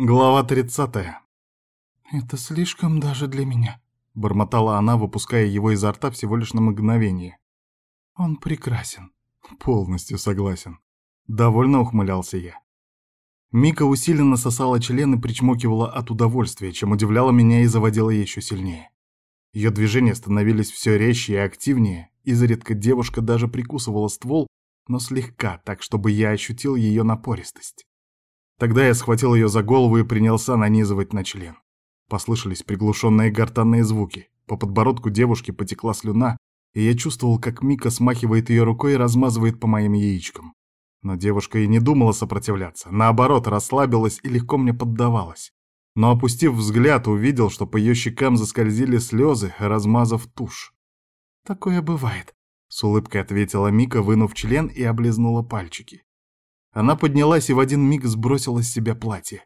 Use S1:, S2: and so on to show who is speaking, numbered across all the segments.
S1: Глава 30.
S2: «Это слишком даже для меня», —
S1: бормотала она, выпуская его изо рта всего лишь на мгновение.
S2: «Он прекрасен».
S1: «Полностью согласен». Довольно ухмылялся я. Мика усиленно сосала член и причмокивала от удовольствия, чем удивляла меня и заводила еще сильнее. Ее движения становились все резче и активнее, изредка девушка даже прикусывала ствол, но слегка, так чтобы я ощутил ее напористость. Тогда я схватил ее за голову и принялся нанизывать на член. Послышались приглушенные гортанные звуки. По подбородку девушки потекла слюна, и я чувствовал, как Мика смахивает ее рукой и размазывает по моим яичкам. Но девушка и не думала сопротивляться, наоборот, расслабилась и легко мне поддавалась. Но опустив взгляд, увидел, что по ее щекам заскользили слезы, размазав тушь.
S2: «Такое бывает», —
S1: с улыбкой ответила Мика, вынув член и облизнула пальчики. Она поднялась и в один миг сбросила с себя платье.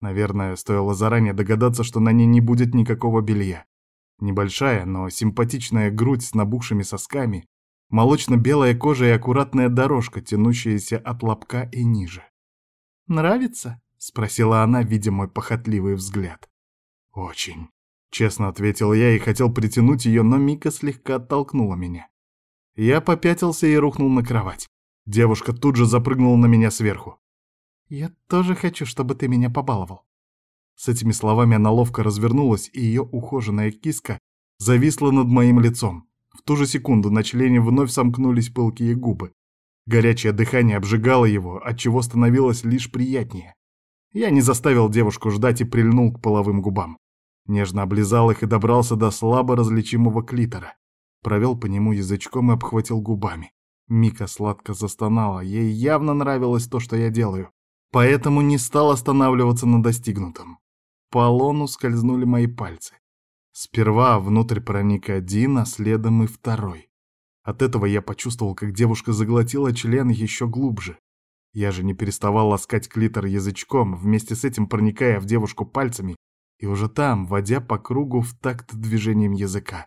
S1: Наверное, стоило заранее догадаться, что на ней не будет никакого белья. Небольшая, но симпатичная грудь с набухшими сосками, молочно-белая кожа и аккуратная дорожка, тянущаяся от лобка и ниже.
S2: «Нравится?» — спросила она, видя мой похотливый взгляд.
S1: «Очень», — честно ответил я и хотел притянуть ее, но Мика слегка оттолкнула меня. Я попятился и рухнул на кровать. Девушка тут же запрыгнула на меня сверху.
S2: «Я тоже хочу, чтобы ты меня побаловал».
S1: С этими словами она ловко развернулась, и ее ухоженная киска зависла над моим лицом. В ту же секунду на члене вновь сомкнулись пылкие губы. Горячее дыхание обжигало его, отчего становилось лишь приятнее. Я не заставил девушку ждать и прильнул к половым губам. Нежно облизал их и добрался до слабо различимого клитора. Провел по нему язычком и обхватил губами. Мика сладко застонала, ей явно нравилось то, что я делаю, поэтому не стал останавливаться на достигнутом. По лону скользнули мои пальцы. Сперва внутрь проник один, а следом и второй. От этого я почувствовал, как девушка заглотила член еще глубже. Я же не переставал ласкать клитор язычком, вместе с этим проникая в девушку пальцами, и уже там, водя по кругу в такт движением языка.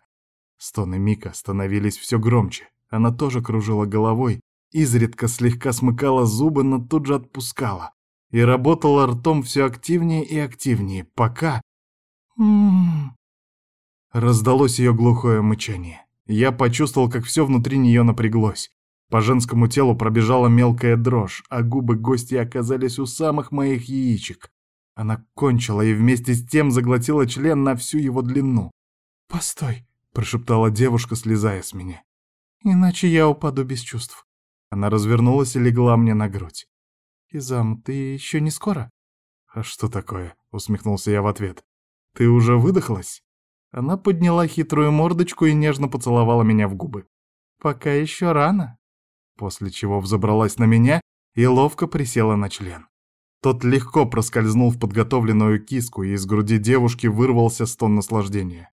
S1: Стоны Мика становились все громче. Она тоже кружила головой, изредка слегка смыкала зубы, но тут же отпускала. И работала ртом все активнее и активнее, пока...
S2: «М-м-м...»
S1: Раздалось ее глухое мычание. Я почувствовал, как все внутри нее напряглось. По женскому телу пробежала мелкая дрожь, а губы гостя оказались у самых моих яичек. Она кончила и вместе с тем заглотила член на всю его длину.
S2: «Постой», —
S1: прошептала девушка, слезая с меня.
S2: Иначе я упаду без чувств.
S1: Она развернулась и легла мне на грудь.
S2: «Изам, ты еще не скоро?»
S1: «А что такое?» — усмехнулся я в ответ. «Ты уже выдохлась?» Она подняла хитрую мордочку и нежно поцеловала меня в губы.
S2: «Пока еще рано».
S1: После чего взобралась на меня и ловко присела на член. Тот легко проскользнул в подготовленную киску, и из груди девушки вырвался стон наслаждения.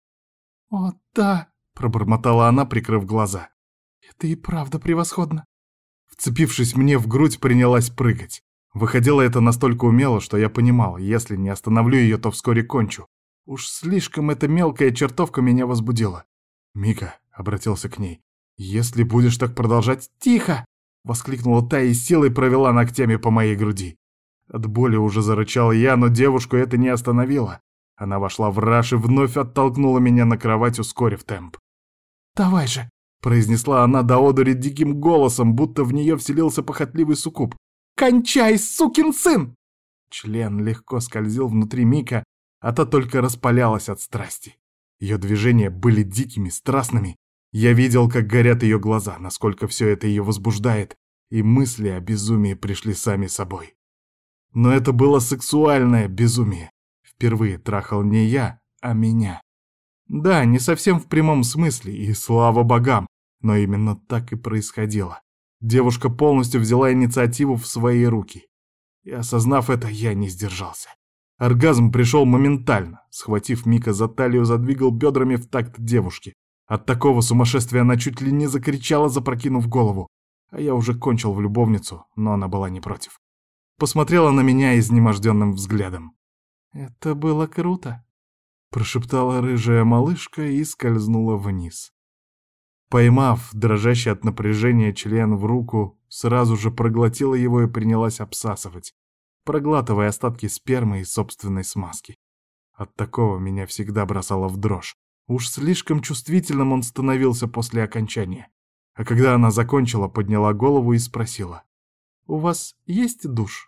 S2: «О, да!» — пробормотала она, прикрыв глаза. Это и правда превосходно.
S1: Вцепившись мне в грудь, принялась прыгать. Выходило это настолько умело, что я понимал, если не остановлю ее, то вскоре кончу. Уж слишком эта мелкая чертовка меня возбудила. «Мика», — обратился к ней, — «если будешь так продолжать...»
S2: «Тихо!»
S1: — воскликнула та и силой провела ногтями по моей груди. От боли уже зарычал я, но девушку это не остановило. Она вошла в раж и вновь оттолкнула меня на кровать, ускорив темп.
S2: «Давай же!»
S1: Произнесла она до одури диким голосом, будто в нее вселился похотливый суккуб.
S2: «Кончай, сукин сын!»
S1: Член легко скользил внутри Мика, а та только распалялась от страсти. Ее движения были дикими, страстными. Я видел, как горят ее глаза, насколько все это ее возбуждает, и мысли о безумии пришли сами собой. Но это было сексуальное безумие. Впервые трахал не я, а меня. Да, не совсем в прямом смысле, и слава богам, но именно так и происходило. Девушка полностью взяла инициативу в свои руки. И осознав это, я не сдержался. Оргазм пришел моментально. Схватив Мика за талию, задвигал бедрами в такт девушки. От такого сумасшествия она чуть ли не закричала, запрокинув голову. А я уже кончил в любовницу, но она была не против. Посмотрела на меня изнеможденным взглядом.
S2: «Это было круто»,
S1: прошептала рыжая малышка и скользнула вниз. Поймав дрожащий от напряжения член в руку, сразу же проглотила его и принялась обсасывать, проглатывая остатки спермы и собственной смазки. От такого меня всегда бросало в дрожь. Уж слишком чувствительным он становился после окончания. А когда она закончила, подняла голову и спросила. «У вас есть душ?»